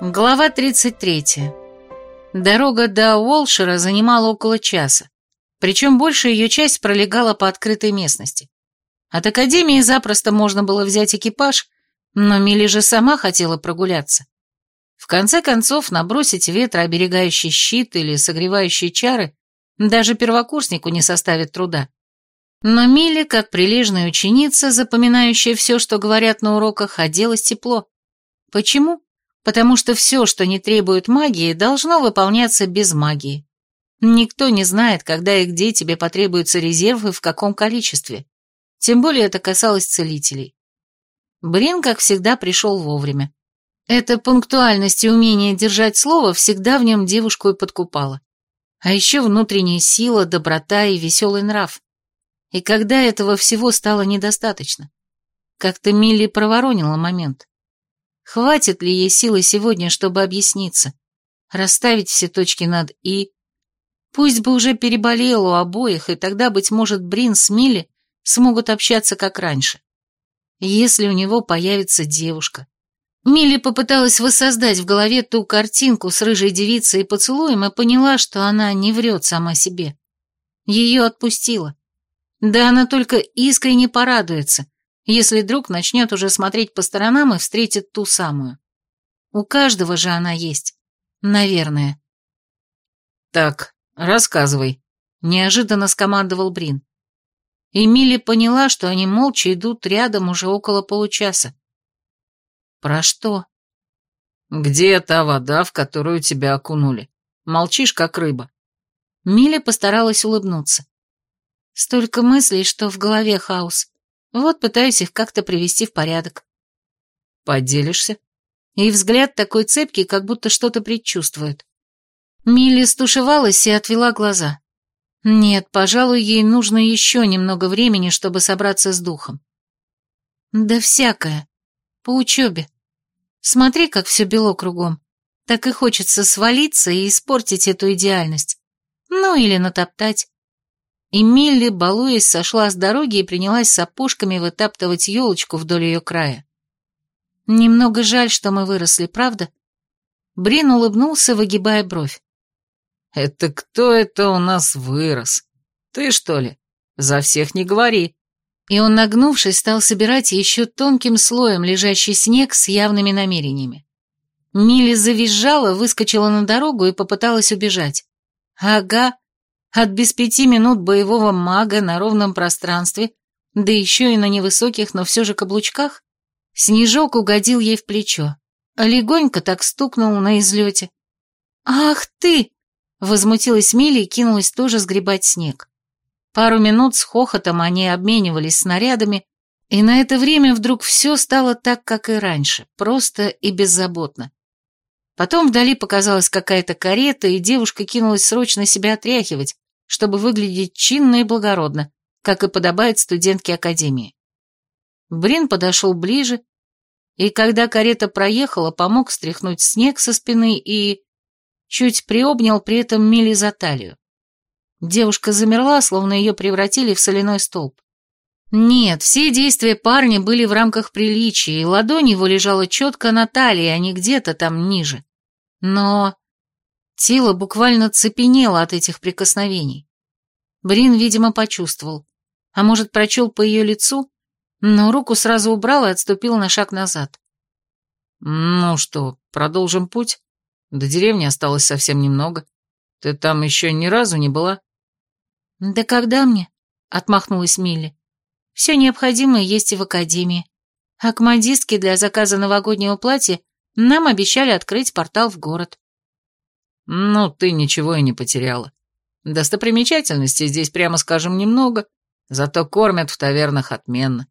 Глава 33. Дорога до Уолшера занимала около часа, причем большая ее часть пролегала по открытой местности. От Академии запросто можно было взять экипаж, но Милли же сама хотела прогуляться. В конце концов, набросить ветрооберегающий щит или согревающие чары даже первокурснику не составит труда. Но Милли, как прилежная ученица, запоминающая все, что говорят на уроках, оделась тепло. Почему? Потому что все, что не требует магии, должно выполняться без магии. Никто не знает, когда и где тебе потребуются резервы в каком количестве. Тем более это касалось целителей. Брин, как всегда, пришел вовремя. Эта пунктуальность и умение держать слово всегда в нем девушку и подкупала. А еще внутренняя сила, доброта и веселый нрав. И когда этого всего стало недостаточно? Как-то Милли проворонила момент. Хватит ли ей силы сегодня, чтобы объясниться, расставить все точки над «и»? Пусть бы уже переболел у обоих, и тогда, быть может, Брин с Милли смогут общаться как раньше. Если у него появится девушка. Милли попыталась воссоздать в голове ту картинку с рыжей девицей и поцелуем и поняла, что она не врет сама себе. Ее отпустила. Да она только искренне порадуется, если друг начнет уже смотреть по сторонам и встретит ту самую. У каждого же она есть. Наверное. «Так, рассказывай», — неожиданно скомандовал Брин. Эмили поняла, что они молча идут рядом уже около получаса. «Про что?» «Где та вода, в которую тебя окунули? Молчишь, как рыба». Милли постаралась улыбнуться. Столько мыслей, что в голове хаос. Вот пытаюсь их как-то привести в порядок. Поделишься? И взгляд такой цепкий, как будто что-то предчувствует. Милли стушевалась и отвела глаза. Нет, пожалуй, ей нужно еще немного времени, чтобы собраться с духом. Да всякое. По учебе. Смотри, как все бело кругом. Так и хочется свалиться и испортить эту идеальность. Ну или натоптать. И Милли, балуясь, сошла с дороги и принялась сапожками вытаптывать елочку вдоль ее края. Немного жаль, что мы выросли, правда? Брин улыбнулся, выгибая бровь. «Это кто это у нас вырос? Ты, что ли? За всех не говори». И он, нагнувшись, стал собирать еще тонким слоем лежащий снег с явными намерениями. Милли завизжала, выскочила на дорогу и попыталась убежать. Ага, от без пяти минут боевого мага на ровном пространстве, да еще и на невысоких, но все же каблучках, снежок угодил ей в плечо, а легонько так стукнул на излете. «Ах ты!» — возмутилась Милли и кинулась тоже сгребать снег. Пару минут с хохотом они обменивались снарядами, и на это время вдруг все стало так, как и раньше, просто и беззаботно. Потом вдали показалась какая-то карета, и девушка кинулась срочно себя отряхивать, чтобы выглядеть чинно и благородно, как и подобает студентке академии. Брин подошел ближе, и когда карета проехала, помог стряхнуть снег со спины и... чуть приобнял при этом Мили за талию. Девушка замерла, словно ее превратили в соляной столб. Нет, все действия парня были в рамках приличия, и ладонь его лежала четко на талии, а не где-то там ниже. Но Тело буквально цепенело от этих прикосновений. Брин, видимо, почувствовал, а может, прочел по ее лицу, но руку сразу убрал и отступил на шаг назад. «Ну что, продолжим путь? До деревни осталось совсем немного. Ты там еще ни разу не была?» «Да когда мне?» — отмахнулась Милли. «Все необходимое есть и в академии. А к модистке для заказа новогоднего платья нам обещали открыть портал в город». «Ну, ты ничего и не потеряла. Достопримечательностей здесь, прямо скажем, немного, зато кормят в тавернах отменно.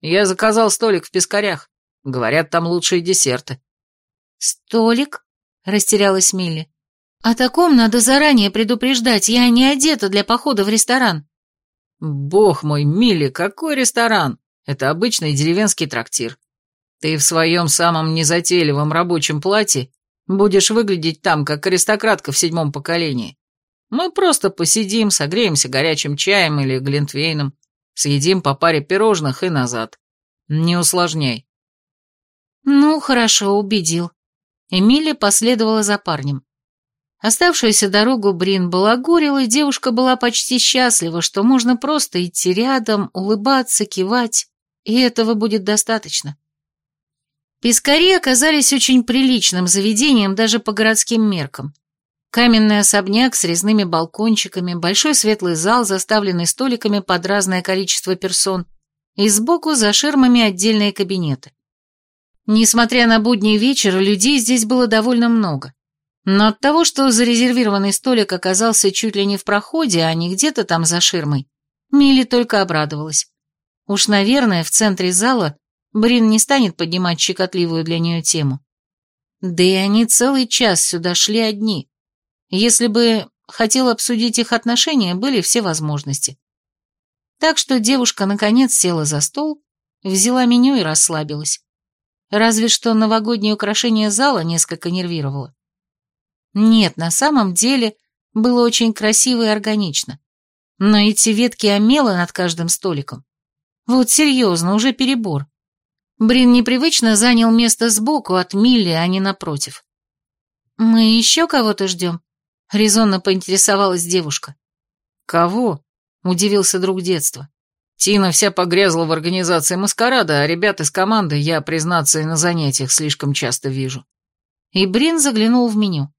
Я заказал столик в Пескарях. Говорят, там лучшие десерты». «Столик?» — растерялась Милли. «О таком надо заранее предупреждать, я не одета для похода в ресторан». «Бог мой, Милли, какой ресторан? Это обычный деревенский трактир. Ты в своем самом незатейливом рабочем платье Будешь выглядеть там, как аристократка в седьмом поколении. Мы просто посидим, согреемся горячим чаем или глинтвейном, съедим по паре пирожных и назад. Не усложняй. Ну, хорошо, убедил. Эмили последовала за парнем. Оставшуюся дорогу Брин балагурил, и девушка была почти счастлива, что можно просто идти рядом, улыбаться, кивать, и этого будет достаточно. Пискари оказались очень приличным заведением даже по городским меркам. Каменный особняк с резными балкончиками, большой светлый зал, заставленный столиками под разное количество персон, и сбоку за ширмами отдельные кабинеты. Несмотря на будний вечер, людей здесь было довольно много. Но от того, что зарезервированный столик оказался чуть ли не в проходе, а не где-то там за ширмой, Милли только обрадовалась. Уж, наверное, в центре зала Брин не станет поднимать щекотливую для нее тему. Да и они целый час сюда шли одни. Если бы хотел обсудить их отношения, были все возможности. Так что девушка наконец села за стол, взяла меню и расслабилась. Разве что новогоднее украшение зала несколько нервировало. Нет, на самом деле было очень красиво и органично. Но эти ветки омела над каждым столиком. Вот серьезно, уже перебор. Брин непривычно занял место сбоку от Милли, а не напротив. «Мы еще кого-то ждем?» — резонно поинтересовалась девушка. «Кого?» — удивился друг детства. «Тина вся погрязла в организации маскарада, а ребят из команды я, признаться, и на занятиях слишком часто вижу». И Брин заглянул в меню.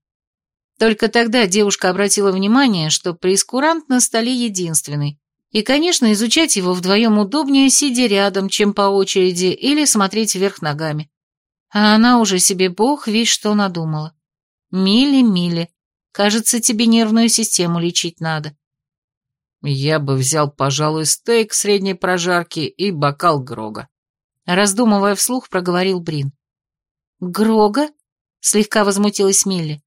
Только тогда девушка обратила внимание, что прескурант на столе единственный, и, конечно, изучать его вдвоем удобнее, сидя рядом, чем по очереди, или смотреть вверх ногами. А она уже себе бог весь что надумала. Мили, Мили, кажется, тебе нервную систему лечить надо. Я бы взял, пожалуй, стейк средней прожарки и бокал Грога. Раздумывая вслух, проговорил Брин. «Грога?» — слегка возмутилась Милли.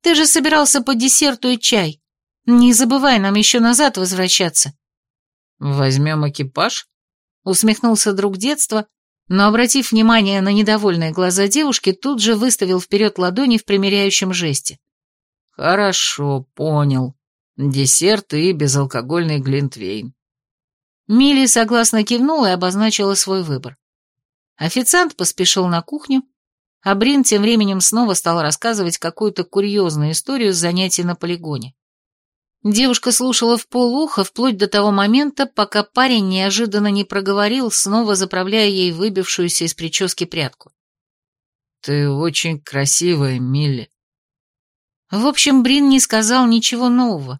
Ты же собирался по десерту и чай. Не забывай нам еще назад возвращаться». «Возьмем экипаж?» — усмехнулся друг детства, но, обратив внимание на недовольные глаза девушки, тут же выставил вперед ладони в примиряющем жесте. «Хорошо, понял. Десерт и безалкогольный глинтвейн». Милли согласно кивнула и обозначила свой выбор. Официант поспешил на кухню, а Брин тем временем снова стал рассказывать какую-то курьезную историю с занятий на полигоне. Девушка слушала в полуха вплоть до того момента, пока парень неожиданно не проговорил, снова заправляя ей выбившуюся из прически прядку. «Ты очень красивая, Милли». В общем, Брин не сказал ничего нового,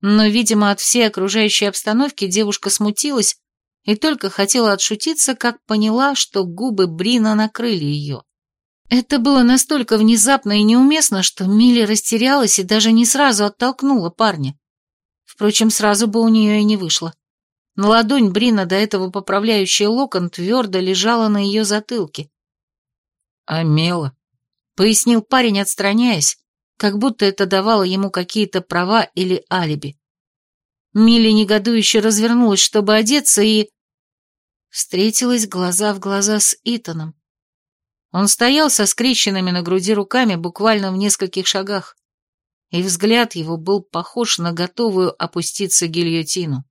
но, видимо, от всей окружающей обстановки девушка смутилась и только хотела отшутиться, как поняла, что губы Брина накрыли ее. Это было настолько внезапно и неуместно, что Милли растерялась и даже не сразу оттолкнула парня. Впрочем, сразу бы у нее и не вышло. На ладонь Брина, до этого поправляющая локон, твердо лежала на ее затылке. «Амела», — пояснил парень, отстраняясь, как будто это давало ему какие-то права или алиби. Милли негодующе развернулась, чтобы одеться, и... Встретилась глаза в глаза с Итаном. Он стоял со скрещенными на груди руками буквально в нескольких шагах, и взгляд его был похож на готовую опуститься гильотину.